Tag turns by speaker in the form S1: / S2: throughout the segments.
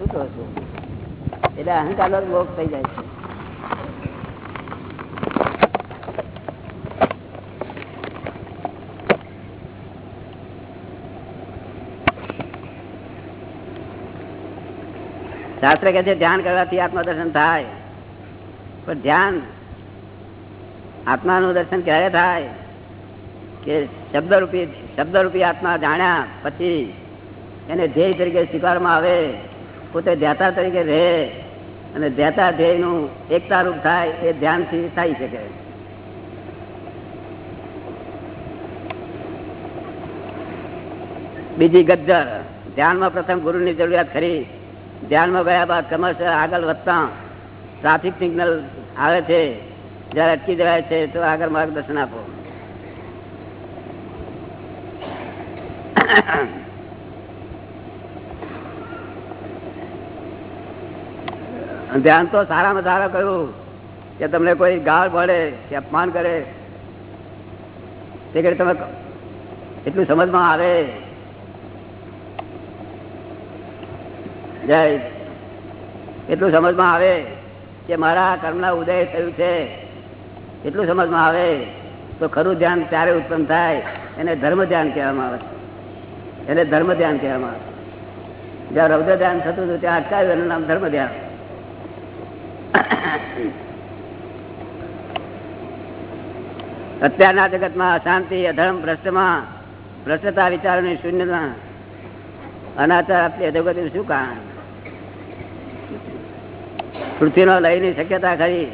S1: છૂટો છો. એટલે અહંકાર મોક્ષ થઈ જાય છે. શાસ્ત્ર કે છે, ધ્યાન કરવાથી આત્મદર્શન થાય. પણ ધ્યાન આત્માનું દર્શન ક્યારે થાય? કે શબ્દરૂપી શબ્દરૂપી આત્મા જાણ્યા પછી એને ધ્યેય તરીકે સ્વીકારવામાં આવે. પોતે ધ્યાતા તરીકે રહે અને ધ્યાતા ધ્યેયનું એકતારૂપ થાય એ ધ્યાનથી થઈ શકે બીજી ગજ્જર ધ્યાનમાં પ્રથમ ગુરુની જરૂરિયાત ખરી. ધ્યાનમાં ગયા બાદ ક્રમશઃ આગળ વધતા ટ્રાફિક સિગ્નલ આવે છે, જ્યારે અટકી જવાય છે, તો આગળ માર્ગદર્શન આપો. ધ્યાન તો સારામાં સારા કહ્યું કે તમને કોઈ ગાળ પડે કે અપમાન કરે. તે કરી તમે એટલું સમજમાં આવે. જય. એટલું સમજમાં આવે કે મારા કર્મના ઉદય થયું છે. એટલું સમજમાં આવે તો ખરું ધ્યાન ત્યારે ઉત્પન્ન થાય એને ધર્મ ધ્યાન કહેવામાં આવે એને ધર્મ ધ્યાન કહેવામાં આવે જ્યાં રૌદ્ર ધ્યાન થતું હતું ત્યાં અટકાવ્યું એનું નામ ધર્મ ધ્યાન. અત્યારના જગતમાં અશાંતિ, અધર્મ, ભ્રષ્ટમાં, ભ્રષ્ટતા વિચારોની શૂન્યતા, અનાચાર આપતી અધોગતિ શું કારણ? પૃથ્વીનો લઈની શક્યતા ખરી.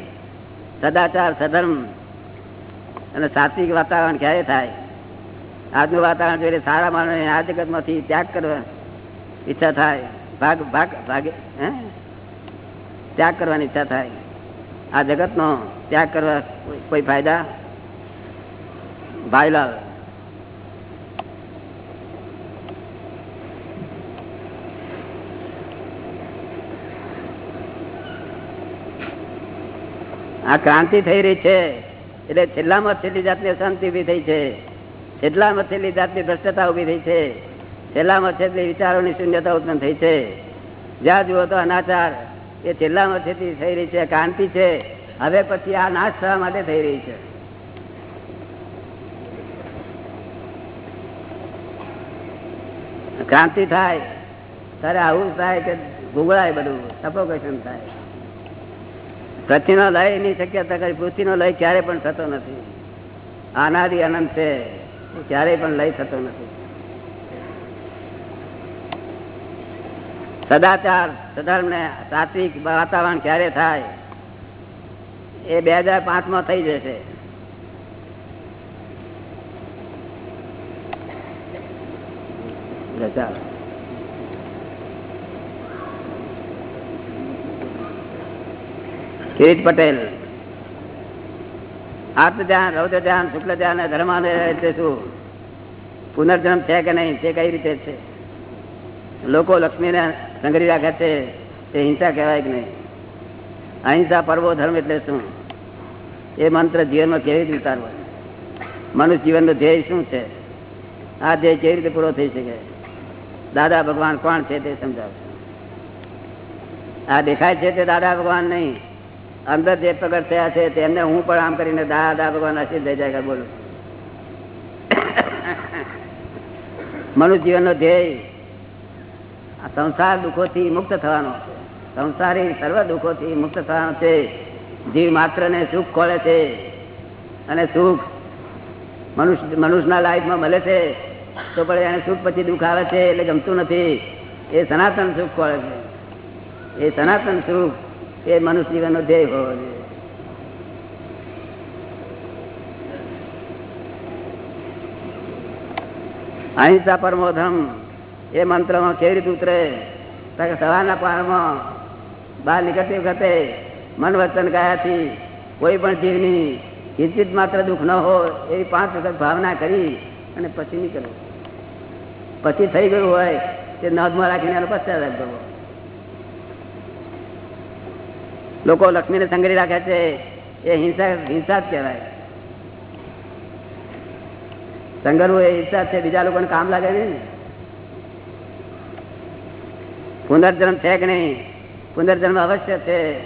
S1: સદાચાર, સધર્મ અને સાત્વિક વાતાવરણ ક્યારે થાય? આજનું વાતાવરણ જોઈને સારા માણસ આ જગતમાંથી ત્યાગ કરવા ઈચ્છા થાય. ભાગ ભાગ, ભાગે, હે? ત્યાગ કરવાની ઈચ્છા થાય. આ જગતનો ત્યાગ કરવા કોઈ ફાયદા? ભાઈલાલ. આ ક્રાંતિ થઈ રહી છે. એટલે છેલ્લામાં છેલ્લી જાતની અશાંતિ ઊભી થઈ છે. છેલ્લામાં છેલ્લી જાતની ભ્રષ્ટતા ઊભી થઈ છે. છેલ્લામાં છેલ્લી વિચારોની શૂન્યતા ઉત્પન્ન થઈ છે. જ્યાં જુઓ તો અનાચાર એ છેલ્લા વર્ષેથી થઈ રહી છે ક્રાંતિ છે. હવે પછી આ નાશ થવા માટે થઈ રહી છે. ક્રાંતિ થાય, ત્યારે આવું થાય કે ભૂગળાય બધું, સફોકેશન થાય. પૃથ્વીનો લય એની શક્યતા કરી, પૃથ્વીનો લય ક્યારે પણ થતો નથી. આનાદી અનંત છે, ક્યારેય પણ લય થતો નથી. સદાચાર સધર્મ ને સાત્વિક વાતાવરણ ક્યારે થાય, એ બે હજાર પાંચમાં થઈ જશે. કિરીટ પટેલ. આત્મ ધ્યાન રૌદ્ર ધ્યાન શુક્લ ધ્યાન ધર્માને એટલે શું? પુનર્જન્મ છે કે નહીં તે કઈ રીતે છે? લોકો લક્ષ્મીને સંઘરી રાખે છે તે હિંસા કહેવાય કે નહીં? અહિંસા પર્વો ધર્મ એટલે શું? એ મંત્ર જીવનમાં કેવી રીતે ઉતારવો મનુષ્ય જીવનનો ધ્યેય શું છે? આ ધ્યેય કેવી રીતે પૂરો થઈ શકે? દાદા ભગવાન કોણ છે તે સમજાવશે આ દેખાય છે તે દાદા ભગવાન નહીં. અંદર જે પ્રગટ થયા છે તેમને હું પણ આમ કરીને દાદા ભગવાન આશીષ થઈ જાય બોલું મનુષ્ય જીવનનો ધ્યેય સંસાર દુઃખોથી મુક્ત થવાનો સંસારી સર્વ દુઃખોથી મુક્ત થવાનો છે. જીવ માત્ર ને સુખ ખોળે છે. અને સુખ મનુષ્ય, મનુષ્યના લાઈફમાં મળે છે. તો પણ એને સુખ પછી દુઃખ આવે છે એટલે ગમતું નથી. એ સનાતન સુખ ખોળે છે. એ સનાતન સુખ એ મનુષ્ય જીવનનો ધ્યેય હોવો જોઈએ. અહિંસા પરમો ધર્મ એ મંત્રમાં કેવી રીતે ઉતરે? સવારના પાણમાં બહાર નીકળતી વખતે મન વચન ગયાથી કોઈ પણ જીવની કિંચિત માત્ર દુઃખ ન હોય એવી પાંચ વખત ભાવના કરી અને પછી નીકળવું. પછી થઈ ગયું હોય તે નોંધમાં રાખીને એનો પશ્ચાતાપ કરવો. લોકો લક્ષ્મીને સંગરી રાખે છે એ હિંસા હિંસા જ કહેવાય. સંગરવું એ હિંસા છે, બીજા લોકોને કામ લાગે નહીં. ને પુનર્જન્મ છે કે નહીં? પુનર્જન્મ અવશ્ય છે.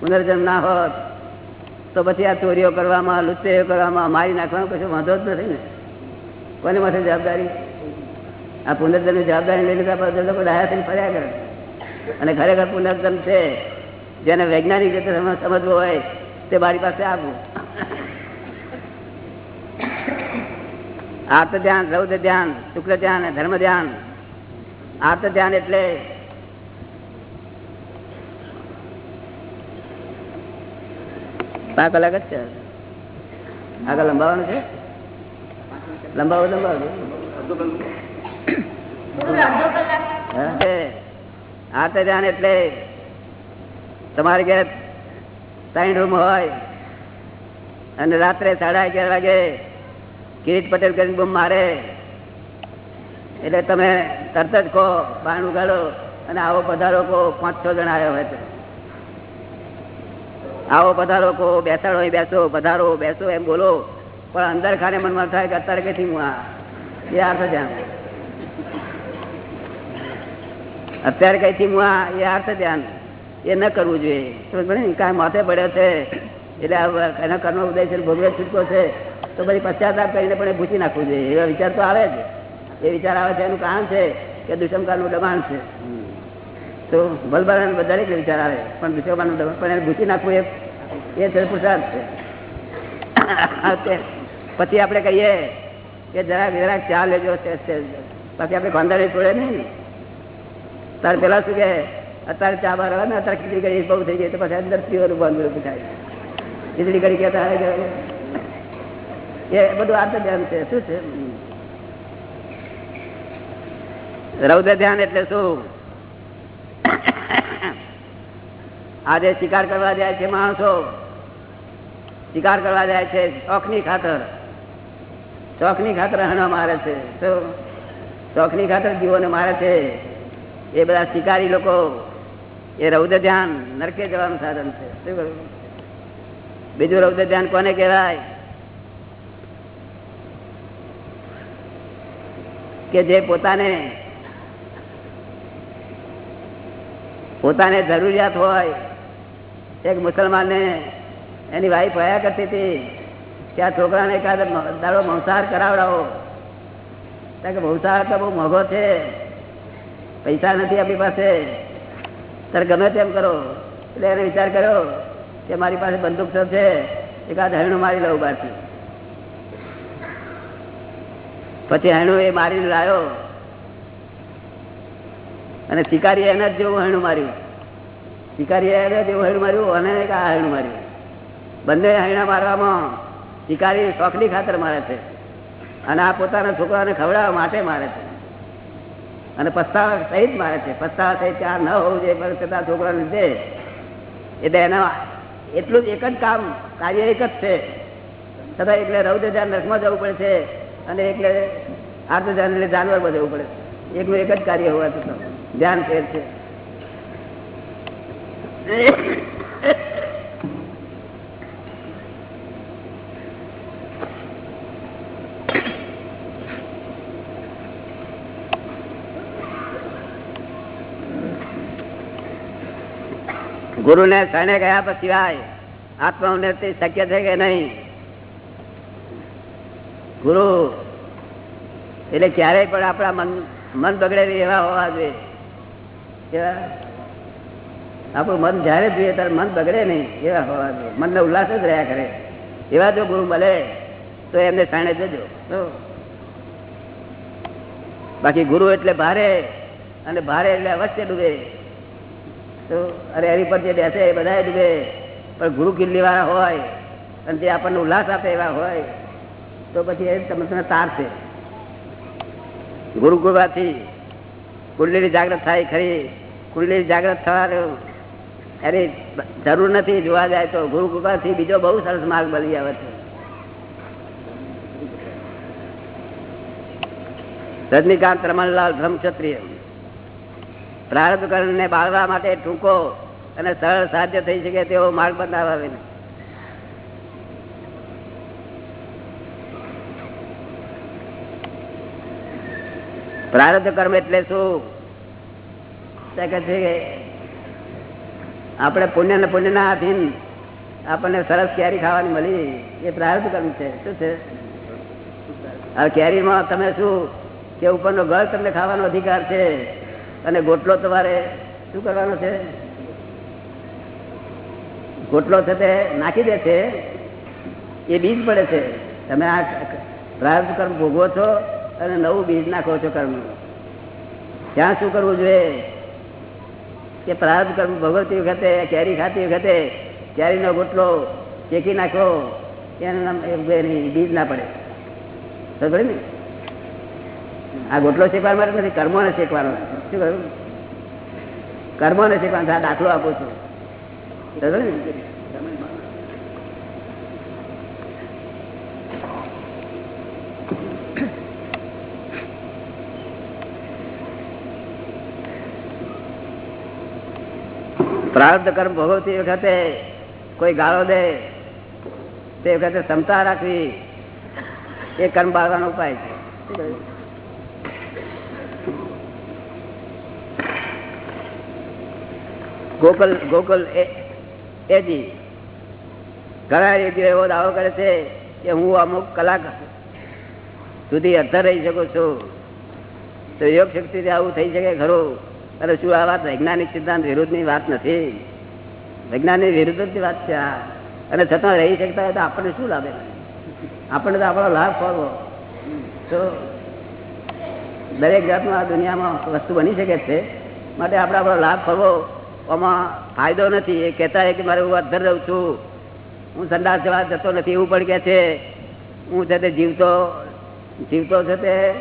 S1: પુનર્જન્મ ના હોત તો પછી આ ચોરીઓ કરવામાં, લુચ્ચેરીઓ કરવામાં મારી નાખવાનો કશો વાંધો જ નથી ને. કોને માથે જવાબદારી? આ પુનર્જન્મની જવાબદારી લઈ લીધા લોકો ડાયા થઈને ફર્યા કરે. અને ખરેખર પુનર્જન્મ છે. જેને વૈજ્ઞાનિક રીતે સમજવો હોય તે મારી પાસે આપવું આર્ત ધ્યાન રૌદ્ર ધ્યાન શુક્લ ધ્યાન ધર્મ ધ્યાન આર્ત ધ્યાન એટલે પાંચ કલાક જ છે. આગળ લંબાવવાનું છે? લંબાવો લંબાવો. હા? એ જાણ એટલે તમારે ઘેર સાઈન રૂમ હોય અને રાત્રે સાડા અગિયાર વાગે કિરીટ પટેલ કરીને બૂમ મારે. એટલે તમે તરત જ કહો, બાણું ગાળો અને આવો પધારો કહો પાંચ છ જણા આવ્યા હોય તો. આવો પધારો કહો બેસાડો, અહીં બેસો, પધારો, બેસો, એમ બોલો. પણ અંદર ખાને મનમાં થાય કે અત્યારે કઈથી હું આ? એ અર્થ ધ્યાન. અત્યારે કઈથી હું આ? એ અર્થ ધ્યાન. એ ન કરવું જોઈએ. કાંઈ માથે પડ્યો છે, એટલે એના કર્મ ઉદય છે ભોગવે છૂટકો છે, તો પછી પશ્ચાતાપ કરીને પણ એ ભૂસી નાખવું જોઈએ. એવા વિચાર તો આવે જ. એ વિચાર આવે છે, એનું કારણ છે કે દુષ્મકાળનું દબાણ છે. તો બલબારા દરેક વિચાર આવે. પણ દુષ્મકાળનું પણ એને ભૂસી નાખવું એ એ છે. છે પછી આપણે કહીએ કે જરાક જરાક ચા લેજો. પછી આપણે ખોંદાડી છોડે નહીં ને. તારે પેલા શું કે, અત્યારે ચા બાર આવે ને, અત્યારે ખીચડી કરી બહુ થઈ ગઈ, તો પછી અંદર પીવાનું બંધ થાય. ખીચડી કરી આવે એ બધું આર્ત ધ્યાન છે. શું છે? રૌદ્ર ધ્યાન એટલે શું? આજે શિકાર કરવા જાય છે માણસો. શિકાર કરવા જાય છે શોખની ખાતર. શોખની ખાતર હણો મારે છે. તો શોખની ખાતર જીવોને મારે છે. એ બધા શિકારી લોકો, એ રૌદ્ર ધ્યાન નરકે જવાનું સાધન છે. શું કહ્યું? બીજું રૌદ્ર ધ્યાન કોને કહેવાય? કે જે પોતાને પોતાને જરૂરિયાત હોય. એક મુસલમાનને એની વાઈફ હયા કરતી હતી કે આ છોકરાને એકાદ દાડો મંસાહાર કરાવડાવો. કારણ કે મંસાહાર તો બહુ મોંઘો છે. પૈસા નથી આપણી પાસે. તારે ગમે તેમ કરો. એટલે એને વિચાર કર્યો કે મારી પાસે બંદૂક તો છે. એકાદ હરણું મારી લઉં બહારથી. પછી હરણું એ મારીને લાવ્યો. અને શિકારી એના જ જેવું હરણું માર્યું. શિકારી એના જેવું હરણું માર્યું, અને આ હરણ માર્યું. બંને હરણા મારવામાં શિકારી શોખની ખાતર મારે છે. અને આ પોતાના છોકરાને ખવડાવવા માટે મારે છે. અને પસ્તાવા સહિત મારે છે. પસ્તાવા સહિત આ ન હોવું જોઈએ, પણ છતાં છોકરાને લીધે એટલે એના એટલું જ એક જ કામ, કાર્ય એક જ છે. છતાં એટલે રૌદ્ર ધ્યાન નરકમાં જવું પડે છે અને એટલે આર્થ ધ્યાન જાનવરમાં જવું પડે છે. એકનું એક જ કાર્ય હોવા છતાં ધ્યાન ફેર છે. ગુરુને શરણે ગયા પછી સિવાય આત્મા ઉન્નતિ શક્ય છે કે નહીં? ગુરુ, એટલે ક્યારેય પણ આપણા મન મન બગડેલી એવા હોવા જોઈએ. કેવા? આપણું મન જ્યારે જોઈએ ત્યારે મન બગડે નહીં, એવા હોવા જોઈએ. મનને ઉલ્લાસ જ રહ્યા કરે. એવા જો ગુરુ મળે, તો એમને શાણે જજો. બાકી ગુરુ એટલે ભારે અને ભારે એટલે અવશ્ય ડૂબે. તો અરે એની પર જે બેસે એ બધા ડૂબે. પણ ગુરુ કિલ્લી વાળા હોય અને જે આપણને ઉલ્લાસ આપે એવા હોય, તો પછી એ તમે તમે તાર છે. ગુરુ ગુરવાથી કુંડલીની જાગૃત થાય ખરી. કુંડલી જાગૃત થવાનું એની જરૂર નથી, જોવા જાય તો ગુરુ કૃપાથી બીજો બહુ સરસ માર્ગ બની આવે છે. રજનીકાંત, રમણલાલ, બ્રહ્મક્ષત્રિય. પ્રારબ્ધ કર્ણને બાળવા માટે ટૂંકો અને સરળ સાધ્ય થઈ શકે તેવો માર્ગ બતાવે પ્રારબ્ધ કર્મ એટલે શું? કહે છે કે આપણે પુણ્ય ને પુણ્ય ના આધીન આપણને સરસ કેરી ખાવાની મળી. એ પ્રાર્થ કર્મ છે. શું છે? હવે કેરીમાં તમે શું? કે ઉપરનો ઘર તમને ખાવાનો અધિકાર છે. અને ગોટલો તમારે શું કરવાનો છે? ગોટલો છે તે નાખી દે છે. એ બીજ પડે છે. તમે આ પ્રાર્થ કર્મ ભોગવો છો અને નવું બીજ નાખો છો કર્મ ત્યાં શું કરવું જોઈએ? કે પ્રાર્થ કરવું ભગવતી વખતે, કેરી ખાતી વખતે, કેરીનો ગોટલો શેકી નાખો એનું બીજ ના પડે. ખબર ને? આ ગોટલો શેકવા માટે નથી, કર્મોને શેકવાનો. શું કહ્યું? કર્મોને શેકવાનો દાખલો આપું છું. ખબર ને? પ્રારબ્ધ કર્મ ભોગવતી વખતે કોઈ ગાળો દે, તે વખતે ક્ષમતા રાખવી એ કર્મ બાળવાનો ઉપાય છે? ગોકલ ગોકલ એજી ઘણા એજીઓ એવો દાવો કરે છે કે હું અમુક કલાક સુધી અધર રહી શકું છું, તો યોગ શક્તિથી આવું થઈ શકે ખરું અને શું આ વાત? વૈજ્ઞાનિક સિદ્ધાંત વિરુદ્ધની વાત નથી. વૈજ્ઞાનિક વિરુદ્ધ જ વાત છે આ. અને છતાં રહી શકતા હોય તો આપણને શું લાભે આપણને તો આપણો લાભ કરવો તો દરેક જાતનું આ દુનિયામાં વસ્તુ બની શકે છે. માટે આપણે આપણો લાભ કરવો આમાં ફાયદો નથી. એ કહેતા કે મારે હું અધર રહું છું. હું સંડાસ જવા જતો નથી. એવું પણ કહે છે. હું છે તે જીવતો જીવતો છે તે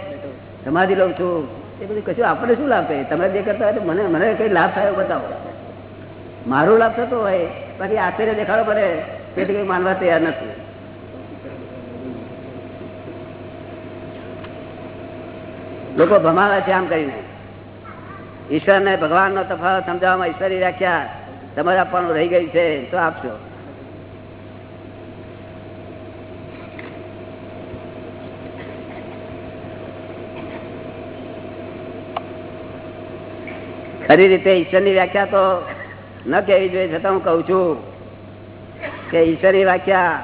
S1: સમાધિ લઉં છું. એ બધું કશું આપણને શું લાભ થાય? તમે જે કરતા હોય તો મને મને કઈ લાભ થાય બતાવો. મારો લાભ થતો હોય, બાકી આશ્ચર્ય દેખાડો પડે તેથી કઈ માનવા તૈયાર નથી. લોકો ભમાવે છે આમ કરીને. ઈશ્વર ને ભગવાન નો તફાવત સમજાવવામાં ઈશ્વરી રાખ્યા તમારે આપવાનું રહી ગઈ છે, તો આપશો. ખરી રીતે ઈશ્વરની વ્યાખ્યા તો ન કહેવી જોઈએ, છતાં હું કહું છું કે ઈશ્વરની વ્યાખ્યા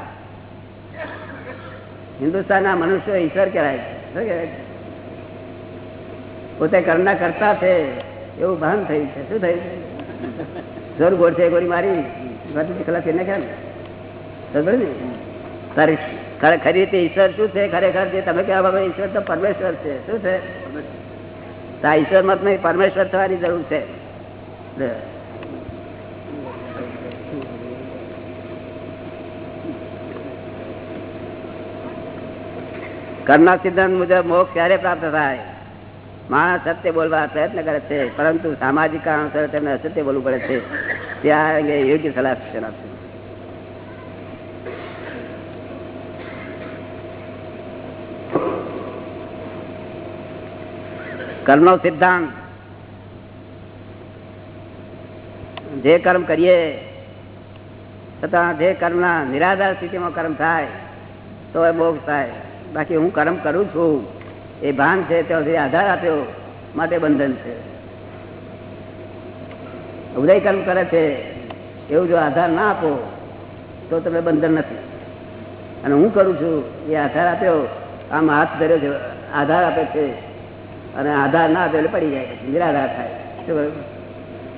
S1: હિન્દુસ્તાનના મનુષ્યો ઈશ્વર કહેવાય શું કહેવાય પોતે કરના કરતા છે એવું ભાન થયું છે. શું થયું છે? જોર ગોળ છે ગોળી મારી બધી કલાક એને ક્યાં ને. તારી ખરી રીતે ઈશ્વર શું છે? ખરેખર જે તમે કહેવા ઈશ્વર તો પરમેશ્વર છે. શું છે? ઈશ્વર મત નહીં પરમેશ્વર થવાની જરૂર છે. કર્મના સિદ્ધાંત મુજબ મોક્ષ ક્યારે પ્રાપ્ત થાય? માણસ સત્ય બોલવા પ્રયત્ન કરે છે, પરંતુ સામાજિક કારણોસર તેમને અસત્ય બોલવું પડે છે. ત્યાં અંગે યોગ્ય સલાહ સૂચન આપશે કર્મનો સિદ્ધાંત. જે કર્મ કરીએ છતાં જે કર્મના નિરાધાર સ્થિતિમાં કર્મ થાય, તો એ મોક્ષ થાય. બાકી હું કર્મ કરું છું, એ ભાન છે ત્યાં આધાર આપ્યો, માટે બંધન છે. ઉદય કર્મ કરે છે, એવું જો આધાર ના આપો, તો તમે બંધન નથી. અને હું કરું છું, એ આધાર આપ્યો, આમ હાથ ધર્યો છે, આધાર આપે છે. અને આધાર ના આપે એટલે પડી જાય પછી, નિરાધાર થાય. શું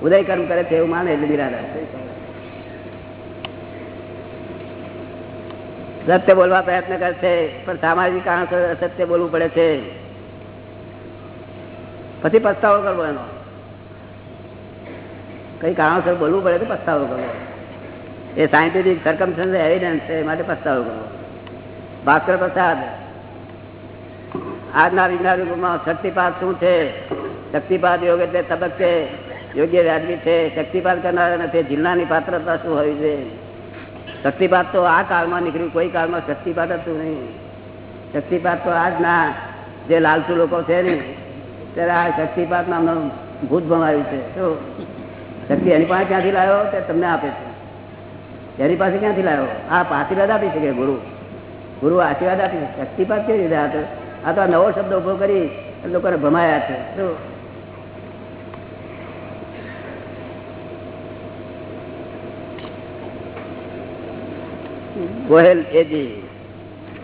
S1: ઉદય કર્મ કરે છે એવું માને એટલે નિરાધાર સત્ય બોલવા પ્રયત્ન કરે છે પણ સામાજિક કારણસર અસત્ય બોલવું પડે છે. પછી પસ્તાવો કરવો એનો. કઈ કારણસર બોલવું પડે તો પસ્તાવો કરવો. એ સાયન્ટિફિક સરકમસન્સ એવિડન્સ છે માટે પસ્તાવો કરવો. ભાસ્કર પ્રસાદ આજના વિજ્ઞાન યુગમાં શક્તિપાત શું છે? શક્તિપાત યોગ એટલે તબક્કે યોગ્ય વ્યાજબી છે. શક્તિપાત કરનારા નથી જિલ્લાની પાત્રતા શું હોય છે શક્તિપાત તો આ કાળમાં નીકળ્યું, કોઈ કાળમાં શક્તિપાત હતું નહીં. શક્તિપાત તો આજના જે લાલચુ લોકો છે ને, ત્યારે આ શક્તિપાત નામનું ભૂત ભમાવ્યું છે. શું શક્તિ એની પાસે ક્યાંથી લાવ્યો? તે તમને આપે છે. એની પાસે ક્યાંથી લાવ્યો? આ આશીર્વાદ આપી શકે ગુરુ. ગુરુ આશીર્વાદ આપી શક્તિપાત કેવી રીતે આ તો આ તો નવો શબ્દ ઊભો કરી લોકોને ભમાયા છે.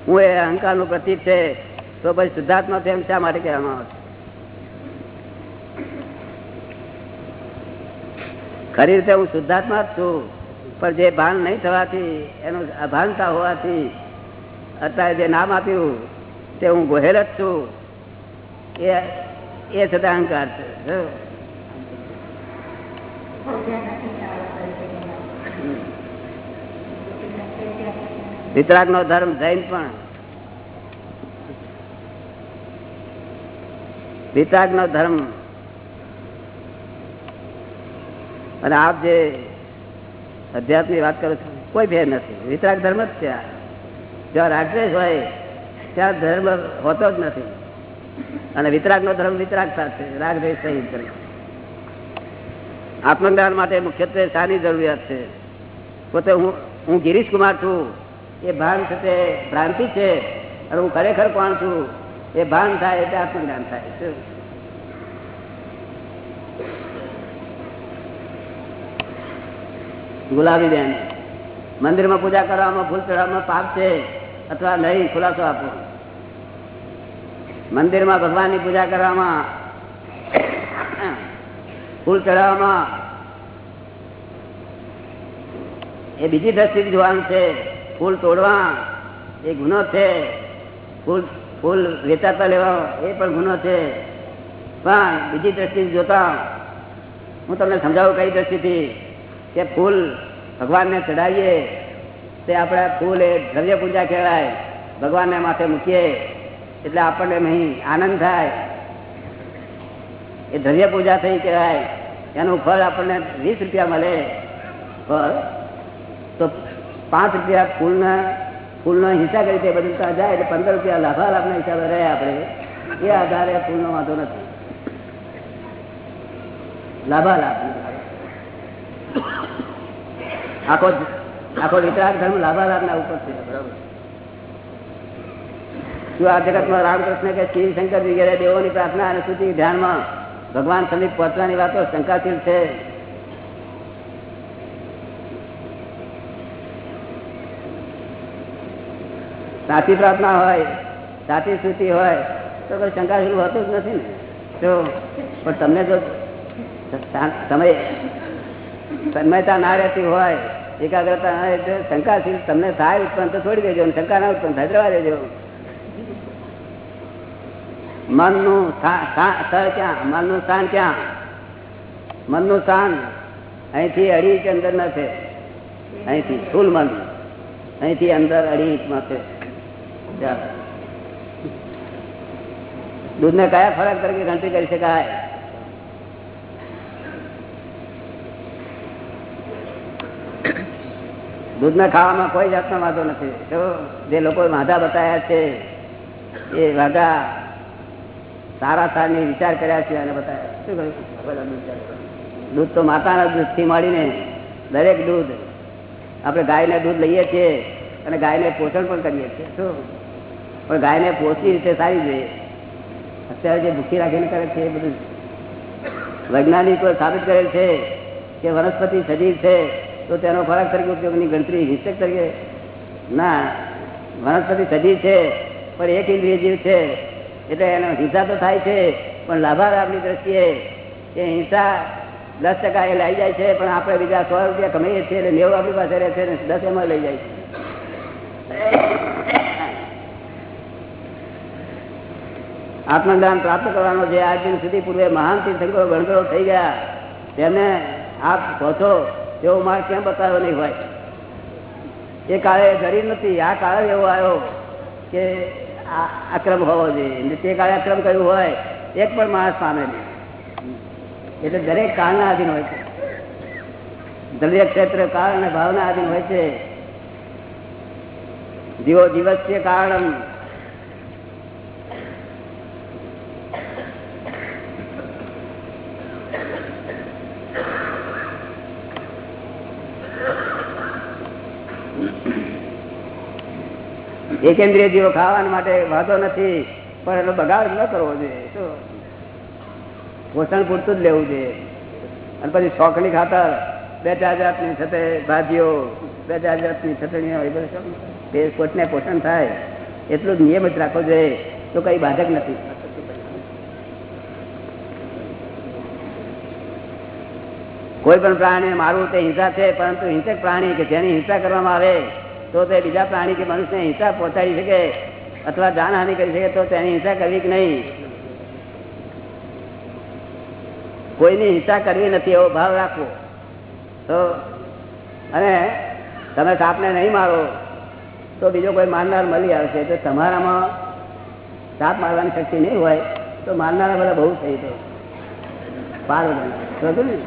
S1: હું એ અહંકારનું પ્રતિક છે તો પછી શુદ્ધાત્મા પ્રેમ શા માટે કહેવામાં આવે ખરી રીતે હું શુદ્ધાત્મા જ છું પણ જે ભાન નહીં થવાથી એનું અભાનતા હોવાથી અત્યારે જે નામ આપ્યું તે હું ગોહેલ જ છું. એ છતાં અહંકાર છે. વિતરાગ નો ધર્મ જૈન પણ. વિતરાગ નો ધર્મ. અને આપ જે અધ્યાત્મની વાત કરો છો, કોઈ ભેર નથી. વિતરાગ ધર્મ જ છે આ. જ્યાં રાગદ્વેષ હોય ત્યાં ધર્મ હોતો જ નથી. અને વિતરાગ નો ધર્મ વિતરાગ સાથે, રાગ દેશ સહિત આત્મજ્ઞાન માટે મુખ્યત્વે શાની જરૂરિયાત છે. પોતે હું હું ગિરીશ છું. એ ભાન છે ભ્રાંતિ છે. અને હું ખરેખર કોણ છું? એ ભાન થાય એટલે આત્મજ્ઞાન થાય શું? ગુલાબીબેન, મંદિરમાં પૂજા કરવામાં, ફૂલ ચડાવવામાં પાપ છે. અથવા નહીં, ખુલાસો આપો. મંદિરમાં ભગવાનની પૂજા કરવામાં, ફૂલ ચડાવવામાં, એ બીજી દ્રષ્ટિથી જોવાનું છે, ફૂલ તોડવા, એ ગુનો છે. ફૂલ ફૂલ વેચાતા લેવા, એ પણ ગુનો છે. પણ બીજી દ્રષ્ટિથી જોતા, હું તમને સમજાવું કઈ દ્રષ્ટિથી, કે ફૂલ ભગવાનને ચડાવીએ તે આપણે ફૂલ એ દ્રવ્ય પૂજા કહેવાય. ભગવાનને માથે મૂકીએ, એટલે આપણને નહીં આનંદ થાય. એ દ્રવ્ય પૂજા થઈ કહેવાય. એનું ફળ આપણને વીસ રૂપિયા મળે. ફળ? તો પાંચ રૂપિયા ફૂલના, ફૂલનો હિસાબ રીતે બદલતા જાય, એટલે પંદર રૂપિયા લાભા લાભના હિસાબે રહે આપણે. એ આધારે ફૂલનો વાંધો નથી. લાભા લાભ આખો આખો વિતરાગ ધર્મ લાભા લાભના ઉપર છે શું આ જગતમાં રામકૃષ્ણ કે શિવ શંકર વગેરે દેવોની પ્રાર્થના અને સુધી ધ્યાનમાં ભગવાન સમીપ પહોંચવાની વાતો શંકાશીલ છે. સાચી પ્રાર્થના હોય, સાચી સ્તુતિ હોય, તો કોઈ શંકાશીલ હોતું જ નથી ને. તો, પણ તમને જો સમય સમયતા ના રહેતી હોય એકાગ્રતા શંકાશીલ. તમને થાય ઉત્પન્ન તો છોડી દેજો શંકા ના ઉત્પન્ન થાય જવા દેજો મનનું ક્યાં? મનનું સ્થાન ક્યાં? મનનું સ્થાન અહીંથી અઢી ઇંચ અંદર ના છે. અહીંથી સ્થુલ મન. અહીંથી અંદર અઢી ઇંચમાં છે. દૂધને કયા ફરક તરીકે ગણતરી કરી શકાય? દૂધને ખાવામાં કોઈ જાતનો વાંધો નથી. તો જે લોકો વાંધા બતાવ્યા છે, એ વાંધા સારા સારની વિચાર કર્યા છે અને બતાવ્યા શું દૂધ દૂધ તો માતાના દૂધથી મળીને દરેક દૂધ, આપણે ગાયને દૂધ લઈએ છીએ અને ગાયને પોષણ પણ કરીએ છીએ. શું? પણ ગાયને પોષી રીતે સારી જોઈએ. અત્યારે જે ભૂખી રાખીને કરે છે એ બધું વૈજ્ઞાનિકો સાબિત કરેલ છે કે વનસ્પતિ સજીવ છે. તો તેનો ખોરાક તરીકે ઉપયોગની ગણતરી હિંસક તરીકે ના, વનસ્પતિ સજીવ છે, પણ એક ઇન્દ્રિય જીવ છે. એટલે એનો હિંસા તો થાય છે, પણ લાભાલાભની દ્રષ્ટિએ એ હિંસા દસ ટકા એ લઈ જાય છે, પણ આપણે બીજા સો રૂપિયા કમાઈએ છીએ એટલે નેવું આપણી પાસે રહે છે ને દસ એમાં લઈ જાય છે. આત્મજ્ઞાન પ્રાપ્ત કરવાનો જે આજ દિન સુધી પૂર્વે મહાન તીર્થંકરો ગણગરો થઈ ગયા. તેમને આપ પહોંચો. તેવો માર્ગ કેમ બતાવ્યો નહીં હોય એ કાળે ગરીબ નથી, આ કાળ એવો આવ્યો કે આ હોવો જોઈએ. તે કાળે અક્રમ કયું હોય, એક પણ માણસ પામે નહીં. એટલે દરેક કાળના આધીન હોય છે. દરેક ક્ષેત્ર કાળ અને ભાવના આધીન હોય છે. જીવો દિવસ છે કારણ એકેન્દ્રિય જીવો ખાવાના માટે વાંધો નથી, પણ એનો બગાડ ન કરવો જોઈએ. પોષણ પૂરતું જ લેવું જોઈએ. અને પછી શોખની ખાતર, બે ચાર જાતની સાથે ભાજીઓ પ્રજા જાતની છટણીઓ એ બધું પોષણ થાય, એટલું જ નિયમ જ રાખવો જોઈએ, તો કઈ બાધક નથી. કોઈ પણ પ્રાણી મારવું તે હિંસા છે, પરંતુ હિંસક પ્રાણી કે જેની હિંસા કરવામાં આવે તો તે બીજા પ્રાણી કે મનુષ્યને હિંસા પહોંચાડી શકે અથવા જાનહાનિ કરી શકે તો તેની હિંસા કરવી કે નહીં? કોઈની હિંસા કરવી નથી, એવો ભાવ રાખવો. તો અને તમે સાપને નહીં મારો, તો બીજો કોઈ મારનાર મળી આવશે. તો તમારામાં સાપ મારવાની શક્તિ નહીં હોય, તો મારનારા બધા બહુ થઈ તો. પાર ને?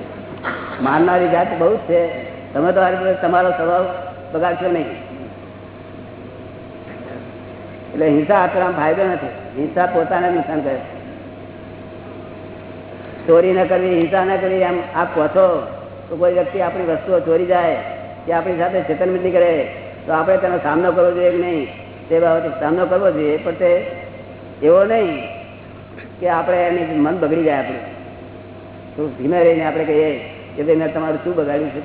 S1: મારનારી જાત બહુ જ છે. તમે તો તમારો સ્વભાવ બગાડશો નહીં. એટલે હિંસા આચરણ ફાયદો નથી. હિંસા પોતાને નુકસાન કરે ચોરી ન કરવી, હિંસા ન કરવી એમ આપ કહો તો કોઈ વ્યક્તિ આપણી વસ્તુઓ ચોરી જાય, કે આપણી સાથે છેતરમિંદી કરે, તો આપણે તેનો સામનો કરવો જોઈએ કે નહીં? તે બાબતે સામનો કરવો જોઈએ, પણ તે એવો નહીં કે આપણે એની મન બગડી જાય આપણું. તો ધીમે રહીને આપણે કહીએ કે ભાઈ મેં તમારું શું બગાડ્યું છે.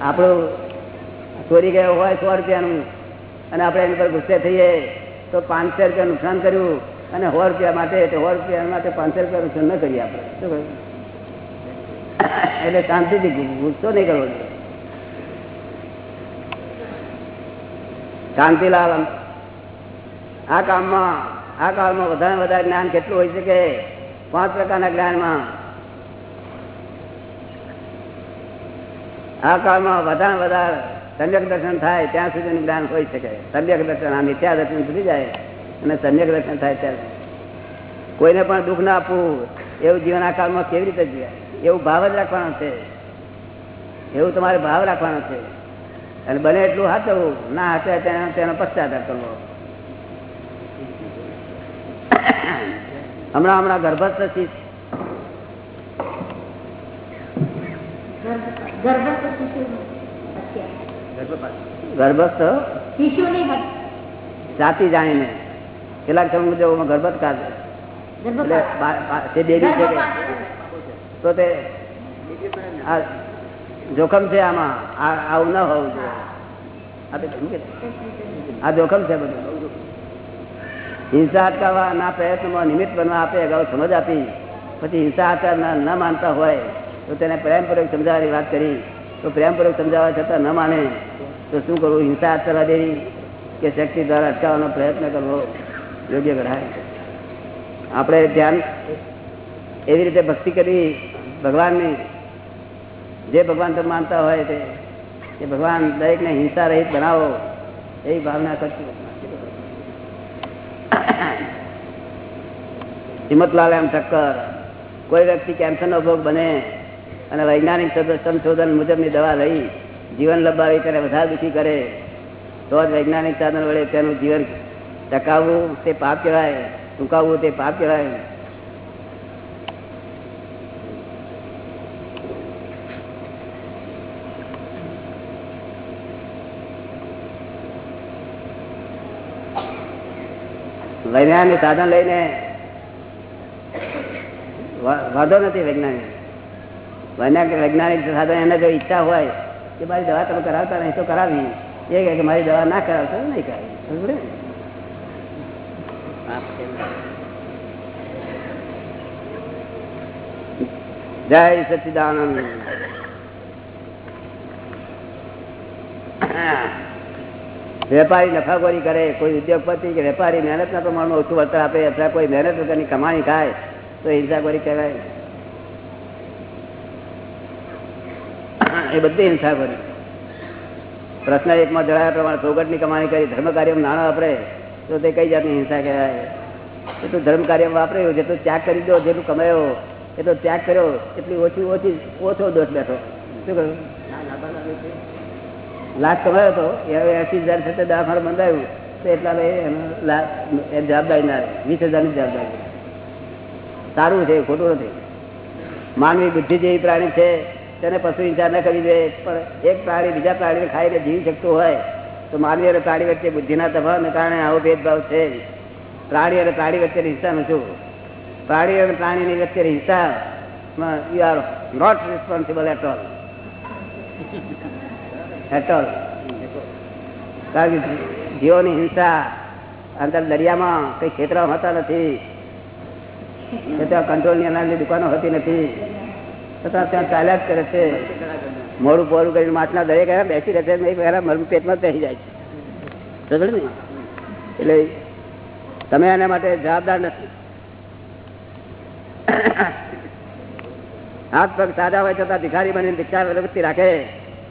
S1: આપણું ચોરી ગયો હોય સો રૂપિયાનું અને આપણે એની પર ગુસ્સે થઈએ તો પાંચસો રૂપિયા નુકસાન કર્યું અને સો રૂપિયા માટે સો રૂપિયા માટે પાંચસો રૂપિયા નુકસાન ન કરીએ આપણે. શું કહ્યું? એટલે શાંતિથી ગુસ્સો નહીં કરવો જોઈએ. શાંતિલાલ આ કામમાં, આ કાળમાં વધારે વધારે જ્ઞાન કેટલું હોય શકે? પાંચ પ્રકારના જ્ઞાનમાં. આ કાળમાં વધારે વધારે સમ્યક દર્શન થાય ત્યાં સુધી જ્ઞાન હોઈ શકે. સમ્યક દર્શન, આ મિથ્યા દર્શન સુધી જાય અને સમ્યક દર્શન થાય ત્યારે કોઈને પણ દુઃખ ના આપવું, એવું જીવન આકાળમાં કેવી રીતે જીવે એવું ભાવ જ રાખવાનો છે. એવું તમારે ભાવ રાખવાનો છે. અને બને એટલું હાચવું ના હાચે તેનો તેનો પશ્ચાતાપ કરવો. હમણાં હમણાં ગર્ભસ્થ શિશ.
S2: ગર્ભસ્થ.
S1: ગર્ભસ્થ? જાતિ જાણીને. કેટલાક જેવો ગર્ભસ્થ કાઢે એટલે તે બેબી છે તો તે જોખમ છે આમાં. આવું ના હોવું જોઈએ. આ જોખમ છે બધું. હિંસા અટકાવવા ના પ્રયત્નમાં નિમિત્ત બનવા આપે અગાઉ સમજ આપી. પછી હિંસા આચાર ના ન માનતા હોય તો તેને પ્રેમપૂર્વક સમજાવવાની વાત કરી. તો પ્રેમપૂર્વક સમજાવવા છતાં ન માને, તો શું કરવું? હિંસા અચરવા દેવી કે શક્તિ દ્વારા અટકાવવાનો પ્રયત્ન કરવો યોગ્ય ગણાય આપણે ધ્યાન એવી રીતે ભક્તિ કરવી ભગવાનની, જે ભગવાન તમે માનતા હોય તે એ ભગવાન દરેકને હિંસા રહિત બનાવો, એવી ભાવના કરશું હિંમતલાલ એમ ઠક્કર, કોઈ વ્યક્તિ કેન્સરનો ભોગ બને અને વૈજ્ઞાનિક સંશોધન- મુજબની દવા લઈ જીવન લંબાવી તેને વધારે દુઃખી કરે, તો જ વૈજ્ઞાનિક સાધન વડે તેનું જીવન ટકાવવું તે પાપ કહેવાય, ટૂંકાવવું તે પાપ કહેવાય. વૈજ્ઞાનિક સાધન લઈને વાંધો નથી વૈજ્ઞાનિક. વૈજ્ઞાનિક સાધન એને જો ઈચ્છા હોય કે મારી દવા તમે કરાવતા નહીં તો કરાવી એ કહે કે મારી દવા ના કરાવતા નહીં કરાવી જય સચિદાનંદ. વેપારી નફાખોરી કરે, કોઈ ઉદ્યોગપતિ કે વેપારી મહેનતના પ્રમાણમાં ઓછું વળતર આપે અથવા કોઈ મહેનત વગરની કમાણી થાય, તો હિંસાખોરી કહેવાય. એ બધી હિંસાખોરી પ્રશ્ન એકમાં જણાવ્યા પ્રમાણે ચોગટની કમાણી કરી ધર્મ કાર્યમાં નાણાં વાપરે, તો તે કઈ જાતની હિંસા કહેવાય? એટલું ધર્મ કાર્યમાં વાપર્યું જેટલું ત્યાગ કરી દો, જેટલું કમાયો એટલો ત્યાગ કર્યો, એટલી ઓછી ઓછી ઓછો દોષ બેઠો. શું કહ્યું? લાખ કમાયો હતો એ એસી હજાર સાથે દવાખાનું બંધાયું, તો એટલા એનો એ જવાબદારી ના. વીસ હજારની જવાબદારી. સારું છે, ખોટું નથી. માનવી બુદ્ધિ જેવી પ્રાણી છે તેને પશુ હિંસા ન કરી દે. પણ એક પ્રાણી બીજા પ્રાણીને ખાઈને જીવી શકતું હોય, તો માનવી અને પ્રાણી વચ્ચે બુદ્ધિના તફાવતને કારણે આવો ભેદભાવ છે પ્રાણી અને પ્રાણી વચ્ચેની હિંસા નથી પ્રાણી અને પ્રાણીની વચ્ચેની હિંસા you are not responsible at all at all કારણ કે જીવોની હિંસા અંદર દરિયામાં કઈ ખેતરા હોતા નથી કંટ્રોલની અનાજની દુકાનો હોતી નથી. છતાં ત્યાં ચાલ્યા જ કરે છે. મોડું પોરું કરીને માછલા દરેક બેસી રહે છે પેટમાં બેસી જાય છે. એટલે તમે એના માટે જવાબદાર નથી. હાથ પગ સાદા હોય છતાં ભિખારી બનીને ભિક્ષા વૃત્તિ રાખે,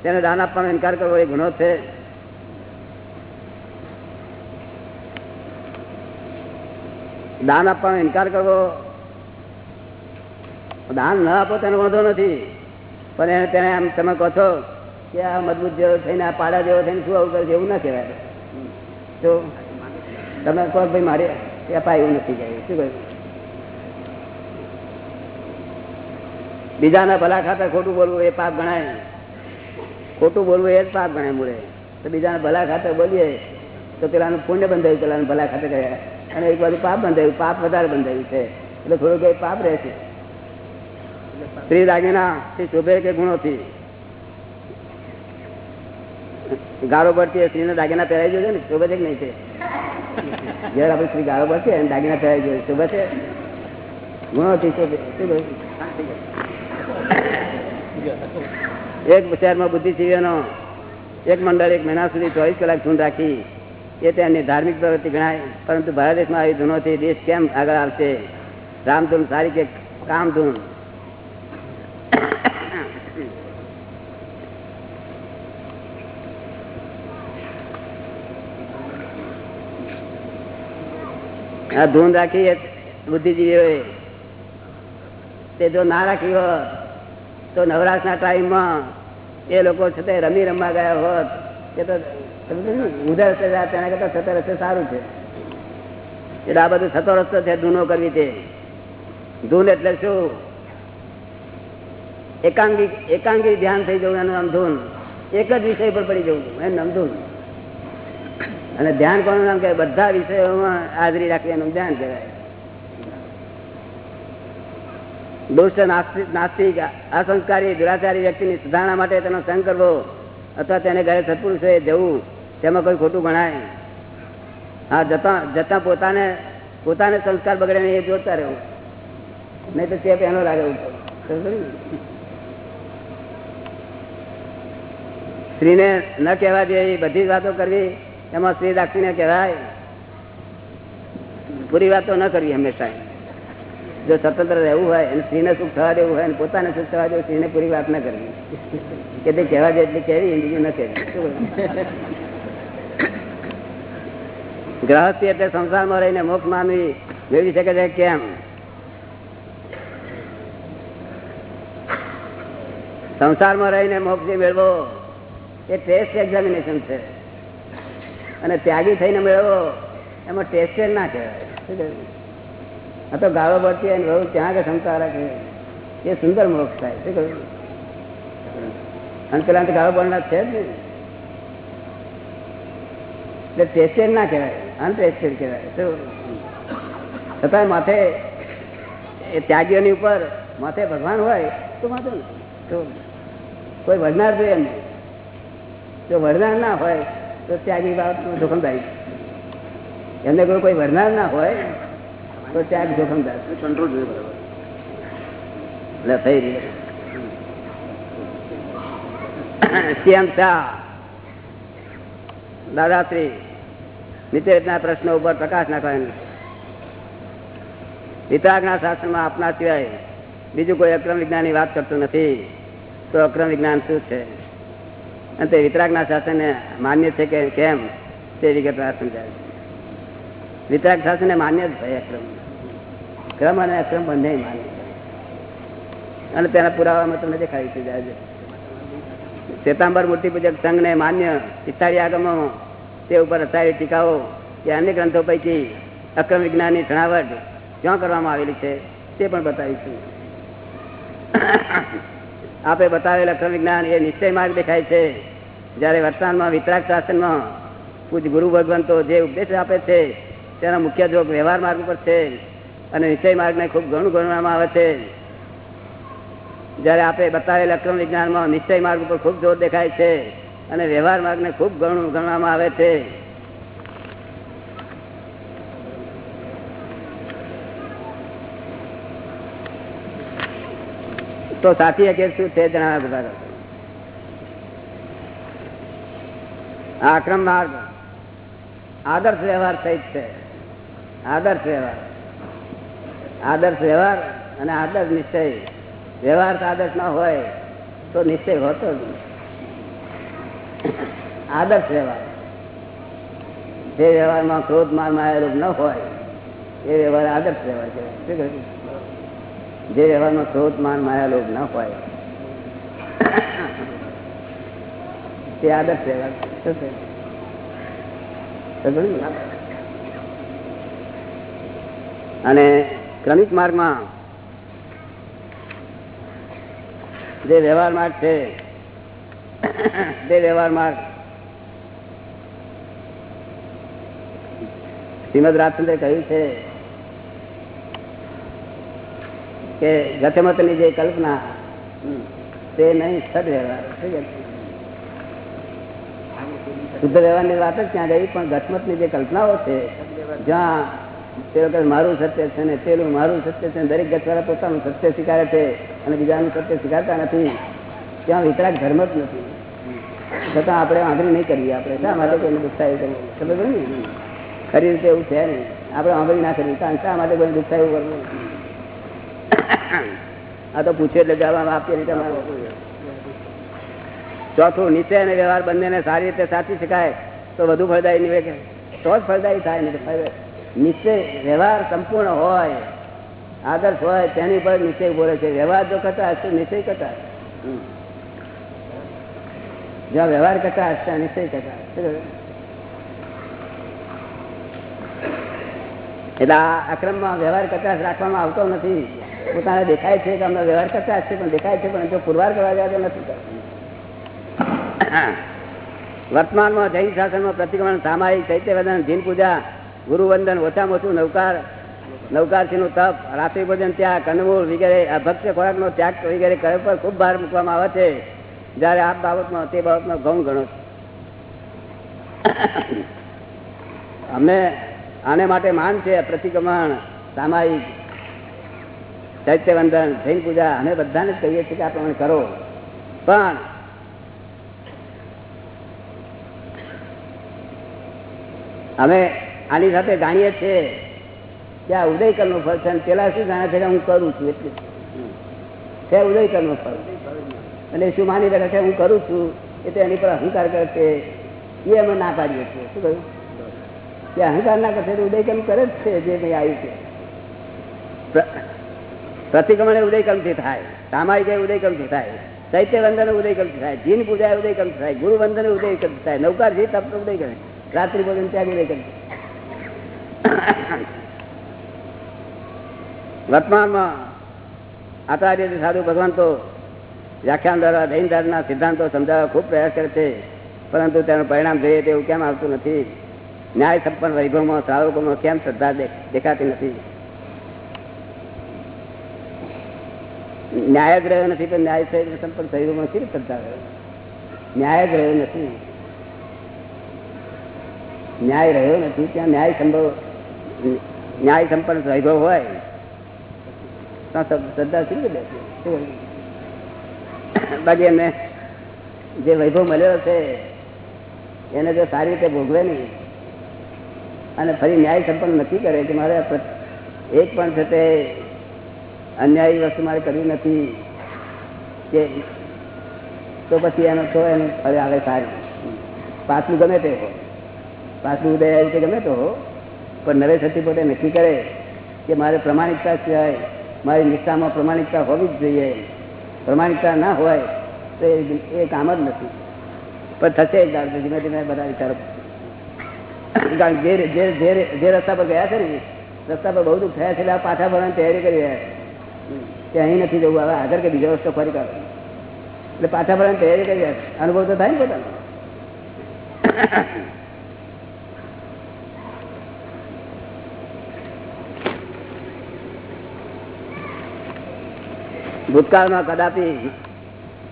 S1: તેને દાન આપવાનો ઇનકાર કરવો એ ગુનો છે. દાન આપવાનો ઇનકાર કરવો દાન ન આપો તેનો વાંધો નથી. પણ એને તેને આમ તમે કહો છો કે આ મજબૂત જેવો થઈને, આ પાડા જેવો થઈને શું આવું કરે એવું ના કહેવાય. તો તમે કહો ભાઈ મારે અપાય એવું નથી કહેવાય. શું કહ્યું? બીજાના ભલા ખાતર ખોટું બોલવું એ પાપ ગણાય. ખોટું બોલવું એ જ પાપ ગણાય મૂળે. તો બીજાના ભલા ખાતર બોલીએ તો પેલાનું પુણ્ય બંધાયું, પેલાનું ભલા ખાતર ગયા અને એક બાજુ પાપ બંધાયું, પાપ વધારે બંધાયું છે. એટલે થોડું કંઈ પાપ રહે છે સ્ત્રી દાગીના થી શોભે કે ગુણોથી ગાળો પડતી સ્ત્રીને દાગીના પહેરાવી જોઈએ ને, શોભે છે કે નહીં છે? જયારે આપણે સ્ત્રી ગાળો પડશે એને દાગીના પહેરાવી જોઈએ શોભે છે? ગુણોથી શોભે એક શહેરમાં બુદ્ધિજીવીઓનો એક મંડળ એક મહિના સુધી ચોવીસ કલાક ધૂન રાખી, એ તેની ધાર્મિક પ્રવૃત્તિ ગણાય, પરંતુ ભારત દેશમાં આવી ધૂનોથી દેશ કેમ આગળ આવશે? રામધૂન, સારી કે કામધૂન? આ ધૂન રાખી એ. બુદ્ધિજીવીઓએ તે જો ના રાખી હોત તો નવરાશના ટાઈમમાં એ લોકો છતાં રમી રમવા ગયા હોત. કે તો ઉધર રસ્તે જાય તેના કરતા થતો રસ્તે સારું છે. એટલે આ બધું થતો રસ્તો છે ધૂનો કરવી તે. ધૂન એટલે શું? એકાંગી એકાંગી ધ્યાન થઈ જવું એનું નામ ધૂન. એક જ વિષય પર પડી જવું એનું નામ ધૂન. અને ધ્યાન કોનું નામ કહેવાય? બધા વિષયોમાં હાજરી રાખવી એનું ધ્યાન કહેવાય. દુષ્ટ નાસ્તિક નાસ્તિક અસંસ્કારી, દુરાચારી વ્યક્તિની સુધારણા માટે તેનો સંગ કરવો અથવા તેને ઘરે સત્પુરુષોએ જવું, તેમાં કોઈ ખોટું ગણાય. હા, જતા જતા પોતાને પોતાને સંસ્કાર બગડે એ જોતા રહેવું. નહીં તો ચેપ એનો લાગે સ્ત્રીને ન કહેવા જોઈએ બધી વાતો કરવી એમાં સ્ત્રી દાક્ષીને કહેવાય. પૂરી વાતો ન કરવી હંમેશા જો સ્વતંત્ર રહેવું હોય અને સ્ત્રીને સુખ થવા દેવું હોય અને પોતાને સુખ થવા દેવું સ્ત્રીને પૂરી વાત ન કરવી. કે તે કહેવા જાય એટલી કહેવી, બીજું ન કહેવી. ગ્રહસ્થી એટલે સંસારમાં રહીને મોક્ષ માનવી મેળવી શકે છે કેમ? સંસારમાં રહીને મોક્ષ મેળવો, એ ટેસ્ટ એક્ઝામિનેશન છે. અને ત્યાગી થઈને મેળવો એમાં ટેસ્ટ ના કહેવાય. આ તો ગાળો પડતી હોય બહુ ત્યાં આગળ ક્ષમતા રાખે. એ સુંદર મોક્ષ થાય. શું કહ્યું? અને પેલા તો ગાળો પડનાર છે જ ને એટલે ટેસ્ટેડ ના કહેવાય. અનટેસ્ટેડ કહેવાય. શું? છતાંય માથે, એ ત્યાગીઓની ઉપર માથે ભગવાન હોય તો માથે તો કોઈ વળનાર જોઈએ એમને જો વળનાર ના હોય તો ત્યાગી બાબત જોખમદારી એમને કોઈ વરનાર ના હોય તો ત્યાગ જોખમદાર કંટ્રોલ જોઈએ બરાબર. એટલે થઈ રહ્યું સીએમ શાહ દાદાશ્રી નિત્યના પ્રશ્નો ઉપર પ્રકાશ નાખવાનો. વિતરાગના શાસ્ત્રમાં આપના સિવાય બીજું કોઈ અક્રમ વિજ્ઞાનની વાત કરતું નથી. તો અક્રમ વિજ્ઞાન શું છે? અને તે વિતરાગના શાસનને માન્ય છે કે કેમ? તે વિગત સમજાય વિતરાગ શાસનને માન્ય જ ભાઈ અક્રમ. ક્રમ અને અક્રમ બંને માન્ય અને તેના પુરાવામાં તમને દેખાય છે જાય શ્વેતાંબર મૂર્તિ પૂજક સંઘને માન્ય પિસ્તાળી આગમો, તે ઉપર અત્યારે ટીકાઓ કે અન્ય ગ્રંથો પૈકી અક્રમ વિજ્ઞાનની છણાવટ ક્યાં કરવામાં આવેલી છે, તે પણ બતાવીશું આપે બતાવેલ અક્રમ વિજ્ઞાન એ નિશ્ચય માર્ગ દેખાય છે. જ્યારે વર્તમાનમાં વિતરાગ શાસનમાં પૂજ ગુરુ ભગવંતો જે ઉપદેશ આપે છે, તેના મુખ્ય જોગ વ્યવહાર માર્ગ ઉપર છે અને નિશ્ચય માર્ગને ખૂબ ઘણું ગણવામાં આવે છે. જયારે આપણે બતાવેલ અક્રમ વિજ્ઞાનમાં નિશ્ચય માર્ગ ઉપર ખૂબ જોર દેખાય છે અને વ્યવહાર માર્ગને ખૂબ ઘણું ગણવામાં આવે છે. તો સાચી હકીકત જણાવ્યા બધા આક્રમ માર્ગ. આદર્શ વ્યવહાર સહિત છે. આદર્શ વ્યવહાર. આદર્શ વ્યવહાર અને આદર્શ નિશ્ચય. વ્યવહાર આદર્શ ના હોય, તો નિશ્ચય હોતો જ. આદર્શ વ્યવહાર. જે વ્યવહારમાં ક્રોધ, માર માયેલું ન હોય, એ વ્યવહાર આદર્શ વ્યવહાર કહેવાય. શું કહ્યું? જે વ્યવહારમાં ક્રોધ માન માયા ન હોય. તે આદર્શ વ્યવહાર? અને ક્રમિક માર્ગમાં જે વ્યવહાર માર્ગ છે તે વ્યવહાર માર્ગ શ્રીમદ રાજચંદ્રે કહ્યું છે કે ગતમતની જે કલ્પના તે નહીં? શુદ્ધ વ્યવહારની વાત જ ત્યાં ગઈ પણ ગતમતની જે કલ્પનાઓ છે, જ્યાં તે વખત મારું સત્ય છે ને પેલું મારું સત્ય છે દરેક ગતવાળા પોતાનું સત્ય સ્વીકારે છે અને બીજાનું સત્ય સ્વીકારતા નથી, ત્યાં વિતરાક ધર્મ જ નથી. છતાં આપણે આંગળી નહીં કરીએ આપણે. શા માટે કોઈને દુઃખાયું કરવું? ખબર ને? ખરી રીતે એવું છે નહીં. આપણે આંગળી ના કરીએ. કારણ શા માટે કોઈને દુઃખાયું કરવું? આ તો પૂછે એટલે જવાબ આપીએ નહીં તમારે. ચોથું, નીચે અને વ્યવહાર બંનેને સારી રીતે સાચી શકાય તો વધુ ફળદાયી નીવે તો જ ફળદાયી થાય નહીં નીચે વ્યવહાર સંપૂર્ણ હોય, આદર્શ હોય, તેની પર નીચે બોલે છે. વ્યવહાર જો કરતા હશે નિશ્ચય કરતા જ્યાં વ્યવહાર કરતા ત્યાં નિશ્ચય કરતા એટલે આ અક્રમમાં વ્યવહાર કચાશ રાખવામાં આવતો નથી. પોતાને દેખાય છે કે અમને વ્યવહાર કરતા છે પણ દેખાય છે, પણ જો પુરવાર કરવા જાય તો નથી. વર્તમાનમાં જૈન શાસનમાં પ્રતિક્રમણ સામાયિક, ચૈત્યવદન, જીન પૂજા, ગુરુવંદન, ઓછામાં ઓછું નવકાર નવકારથીનું તપ, રાત્રિ ત્યાગ કંદમૂળ વગેરે અભક્ષ્ય ખોરાકનો ત્યાગ વગેરે કરે પર ખૂબ ભાર મૂકવામાં આવે છે જ્યારે આ બાબતમાં, તે બાબતમાં ઘઉં ગણો અમને આને માટે માન છે, પ્રતિક્રમણ, સામાયિક ચૈત્યવંદન જૈન પૂજા, અમે બધાને કહીએ છીએ કે આ પ્રમાણે કરો. પણ અમે આની સાથે જાણીએ છીએ કે આ ઉદયકરનું ફળ છે પેલા શું જાણે છે હું કરું છું એટલે. છે ઉદયકરનું ફળ. અને શું માની રહ્યા છે હું કરું છું એટલે એની પર અહંકાર કરે છે. એ અમે ના પાડીએ છીએ. શું કહ્યું? કે અહંકાર ના કરશે ઉદયકર્મ કરે જ છે જે કઈ આવ્યું છે. પ્રતિક્રમણ એ ઉદયકર્મથી થાય, સામાયિક એ ઉદયકર્મથી થાય, ચૈત્ય વંદન એ ઉદયકર્મથી થાય, જીન પૂજા એ થાય, ગુરુ વંદન એ થાય, નૌકાર જે તપ ઉદય કરે રાત્રિ ભોજન ત્યાગ ઉદય વર્તમાનમાં આચાર્ય સાધુ ભગવાન તો વ્યાખ્યાન દ્વારા દૈનદારના સિદ્ધાંતો સમજાવવા ખૂબ પ્રયાસ કરે છે, પરંતુ તેનું પરિણામ જોઈએ તેવું કેમ આવતું નથી? ન્યાય સંપન્ન વૈભવમાં, શ્રાવકોમાં કેમ શ્રદ્ધા દેખાતી નથી? ન્યાય જ રહ્યો નથી, પણ ન્યાય સહિત સંપર્ક શરીરોમાં નથી કરતા ન્યાય જ રહ્યો નથી. ન્યાય રહ્યો નથી, ત્યાં ન્યાય સંભવ, ન્યાય સંપન્ન વૈભવ હોય. શ્રદ્ધા શી બાકી એમને જે વૈભવ મળ્યો છે, એને જો સારી રીતે ભોગવે નહીં, અને ફરી ન્યાય સંપન્ન નથી કરે કે મારે એક પણ છે તે અન્યાયી વસ્તુ મારે કરવી નથી કે તો પછી એનો તો એનું હવે આવે સારું. પાછલું ગમે તે હો પાછલું ઉદય રીતે ગમે તો હો પણ નરેશ હતી પોતે નક્કી કરે કે મારે પ્રમાણિકતા સિવાય મારી નિષ્ઠામાં પ્રમાણિકતા હોવી જ જોઈએ. પ્રમાણિકતા ના હોય તો એ કામ જ નથી. પણ થશે ધીમે ધીમે બધા વિચારો. કારણ કે જે જે રસ્તા પર ગયા છે ને, રસ્તા પર બહુ દુઃખ થયા છે એટલે પાછા ભરવાની તૈયારી કરી રહ્યા છે. કે અહીં નથી જવું, હવે આગળ કે બીજો રસ્તો ફરી કાઢો. એટલે પાછા ભરવાની તૈયારી કરી અનુભવ તો થાય ને પોતાનો. ભૂતકાળમાં કદાપી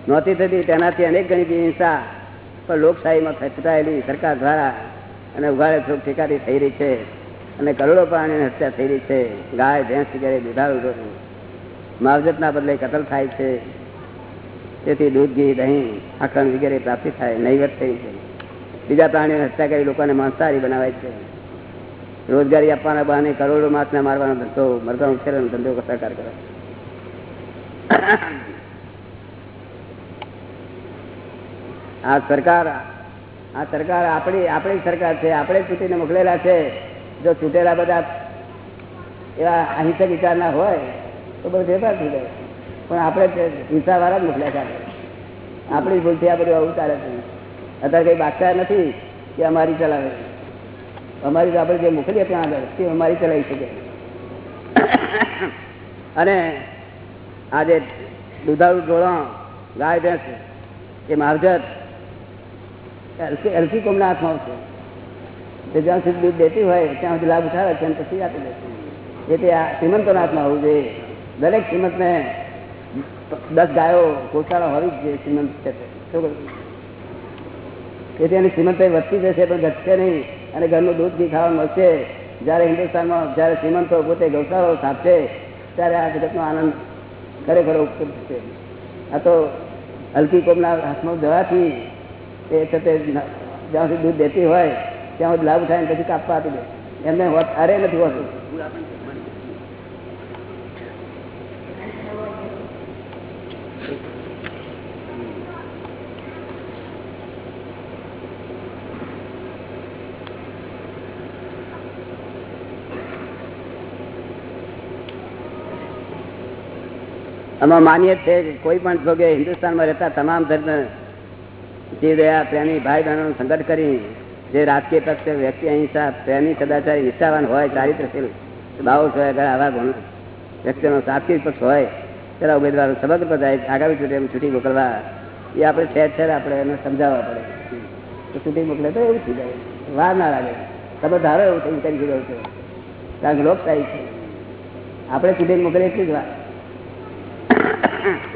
S1: નહોતી થતી, તેનાથી અનેક ગણી હિંસા, પણ લોકશાહીમાં ફેંચાયેલી સરકાર દ્વારા અને ઉઘાડે થોક ઠેકાથી થઈ રહી છે. અને કરોડો પ્રાણીની હત્યા થઈ રહી છે. ગાય, ભેંસ વગેરે દુધાળુ માવજતના બદલે કતલ થાય છે. તેથી દૂધ, ઘી, દહીં આખંડ વગેરે પ્રાપ્તિ થાય નહીવત થઈ છે. બીજા પ્રાણીઓની હત્યા કરી લોકોને માંસાહારી બનાવાય છે. રોજગારી આપવાના બહાને કરોડો માસને મારવાનો ધંધો મરઘા ઉછેરવાનો ધંધો સરકાર કરે આ સરકાર આ સરકાર આપણી આપણી સરકાર છે, આપણે ચૂંટીને મોકલેલા છે. જો ચૂંટેલા બધા એવા અહિંસક વિચારના હોય તો બધું ફેરફાર થઈ જાય. પણ આપણે હિંસા વાળા જ મોકલ્યા છે. આપણે. ભૂલથી આ બધું આવું ચાલે છે. અત્યારે કંઈ બાકતા નથી કે અમારી ચલાવે. અમારી આપણે જે મોકલીએ ત્યાં આગળ, તે અમારી ચલાવી શકે. અને આજે દુધાળું ઢોળણ ગાય, ભેંસ, એ માવજત, એલસી કોમના હાથમાં આવશે. તે જ્યાં સુધી દૂધ દેતી હોય, ત્યાં સુધી લાભ ઉઠાવે છે અને પછી આપી દે એટલે આ શ્રીમંતોના હાથમાં હોવું જોઈએ. દરેક શ્રીમંતને દસ ગાયો ગોશાળા હોવી જ જોઈએ શ્રીમંત. તેથી એની શ્રીમંત વધતી જશે પણ ઘટશે નહીં. અને ઘરનું દૂધ ઘી ખાવા મળશે. જ્યારે હિન્દુસ્તાનમાં જ્યારે શ્રીમંતો પોતે ગૌશાળાઓ સ્થાપશે, ત્યારે આ જગતનો આનંદ ખરેખર ઉપલબ્ધ થશે. આ તો હલકી કોમના હાથમાં જવાથી એ છતે જ્યાં સુધી દૂધ દેતી હોય, ત્યાં સુધી લાભ થાય ને પછી કાપવા આપી દે. એમને અરે નથી હોતું. આમાં માનીએ છે કે કોઈ પણ ભોગે હિન્દુસ્તાનમાં રહેતા તમામ ધર્મ જીવ દયા પ્રેમી ભાઈ બહેનોનું સંગઠ કરી, જે રાજકીય પક્ષ વ્યક્તિ અહિંસા પ્રેમી સદાચારી નિષ્ઠાવાન હોય ચારિત્રશીલ બાવો હોય આવા ગુણ વ્યક્તિનો સાત્વિક પક્ષ હોય, તેના ઉમેદવારો સમગ્ર બધા આગામી ચૂંટણી છૂટી મોકલવા, એ આપણે છે છે, આપણે એને સમજાવવા પડે. તો છૂટી મોકલે તો એવું થઈ જાય. વાર ના લાગે. તમે ધારો એવું થઈ કરી ગયો છો કારણ કે લોકશાહી છે. આપણે છૂટી મોકલે એટલી જ વાત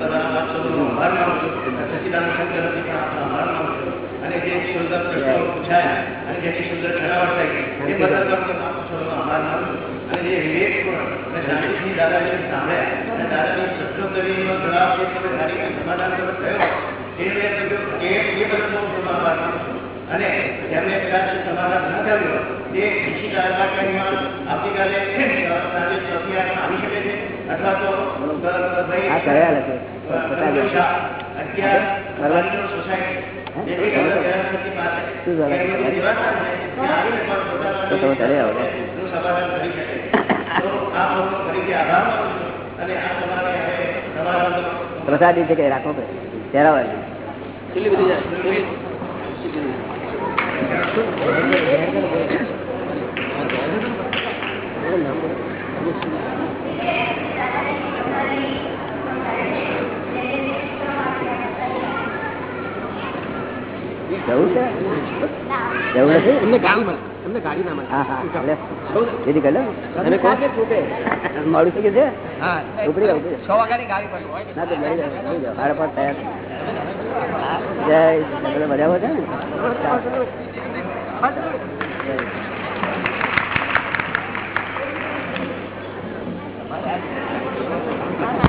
S3: મહેમાનો અને? જે સુંદર પ્રશ્નો જે વિવેકપૂર્ણ અને શાંતિથી દાદાજીને સાંભળ્યા અને દાદાની પ્રશ્નોત્તરીનો જવાબ જે તમે ધારીને સમાધાન તમે થયો એ મેં કહ્યું કે એ બદલ હું સૌનો છું અને જેમને કદાચ સમાધાન ન થયું તે નિશ્ચિત કાર્યક્રમમાં આવતીકાલે સાંજે ચોથી વાગે આવી શકે છે અથવા તો? એમની નિવાસસ્થાન છે.
S1: પ્રસાદી છે કે રાખો કે પહેરાવાની જવું છે? જવું નથી?
S4: એમને મળે. એમને ગાડી ના મળે.
S1: હા હા ગયું છે?
S4: હા
S1: ઉપડી જાઓ,
S4: છ વાગ્યાની ગાડી પડે હોય
S1: ના તો લઈ જાઓ, લઈ જાઓ. થયા જય બધા મજામાં છે ને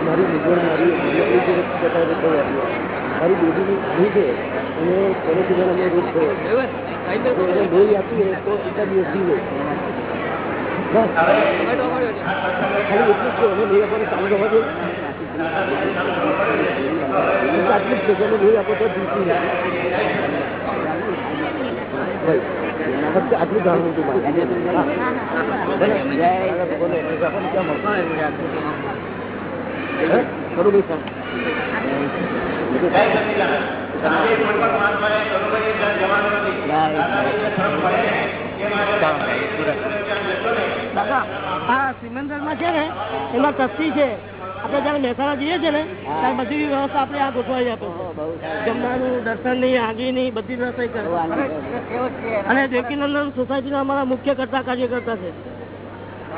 S1: મારી મૂંઝવણ મારી જે મારી બેબીની ઘણી છે અને તેને સુધી અમે રોજ થયો એને લોહી આપીએ તો એટલા દિવસ જીવે. બસ. ખાલી એટલું જ છે અમે લોહી આપવાનું ચાલુ રહેવા દે. આટલું જ છે કે અમે લોહી આપો તો જીવતી ફક્ત આટલું જાણવું હતું મારે. હા. બોલો. આપણને ક્યાં મળશે?
S3: ને ને
S5: છે ને, એમાં કસ્તી છે. આપણે જયારે મહેસાણા જઈએ છીએ ને, ત્યારે બધી વ્યવસ્થા આપણે આ ગોઠવાઈ આપે છે. જમવાનું દર્શનની આગીની બધી વ્યવસ્થા અને દેવકીનંદન સોસાયટી અમારા મુખ્ય કરતા કાર્યકર્તા છે.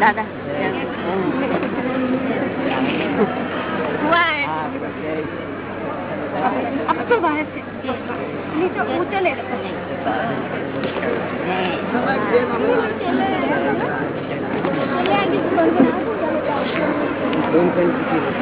S6: દાદા अब तो बाहर से नहीं तो
S7: Don't tell the people.